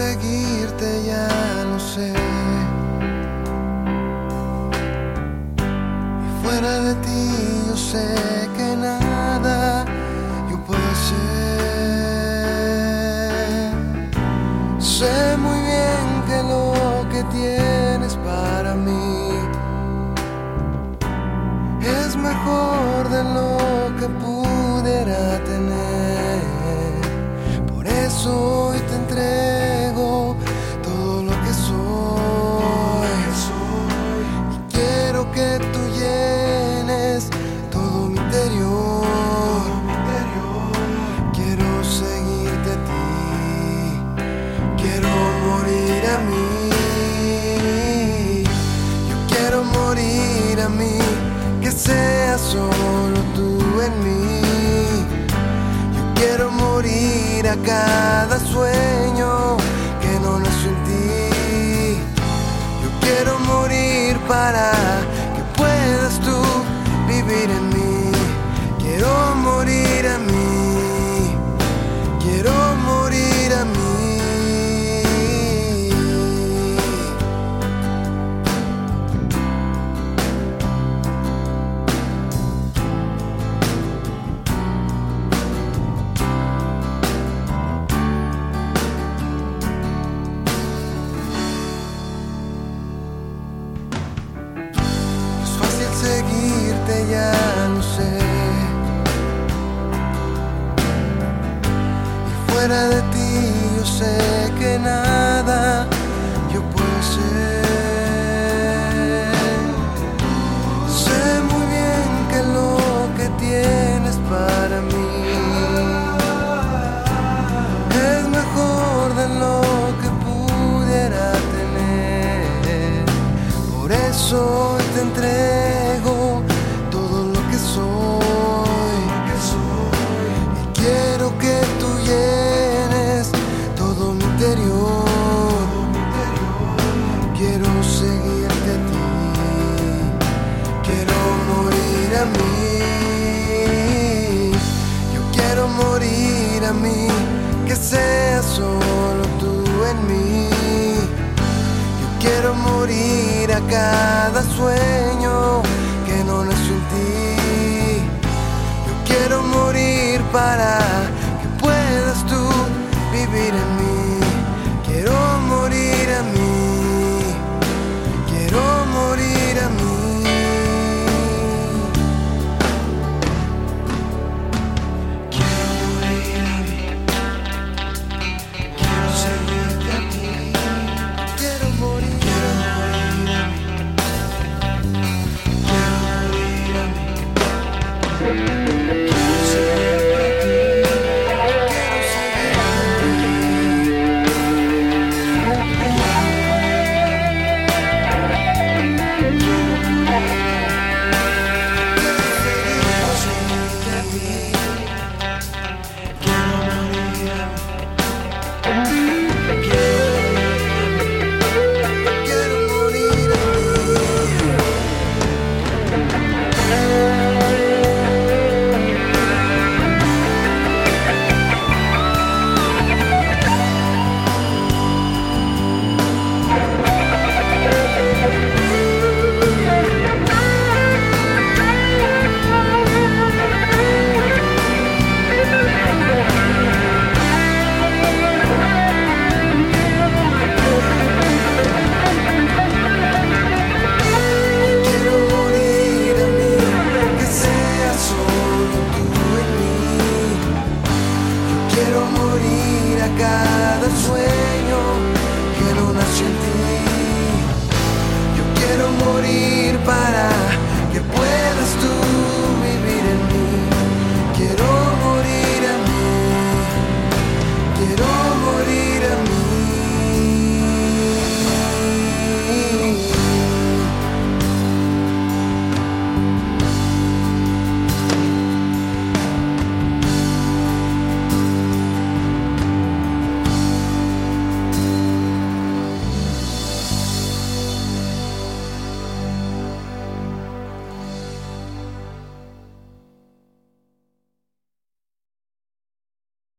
seguirte, ya lo sé. Y fuera de ti yo sé que nada yo puedo hacer. Sé muy bien que lo que tienes para mí es mejor de lo Que sea solo tú en mí. Yo quiero morir a cada sueño de ti yo sé que nada yo puedo hacer. Sé muy bien que lo que tienes para mí es mejor de lo que pudiera tener. Por eso hoy te entrego a mí. Yo quiero morir a mí. Que sea solo tú en mí. Yo quiero morir a cada sueño que no nació en ti. Yo quiero morir para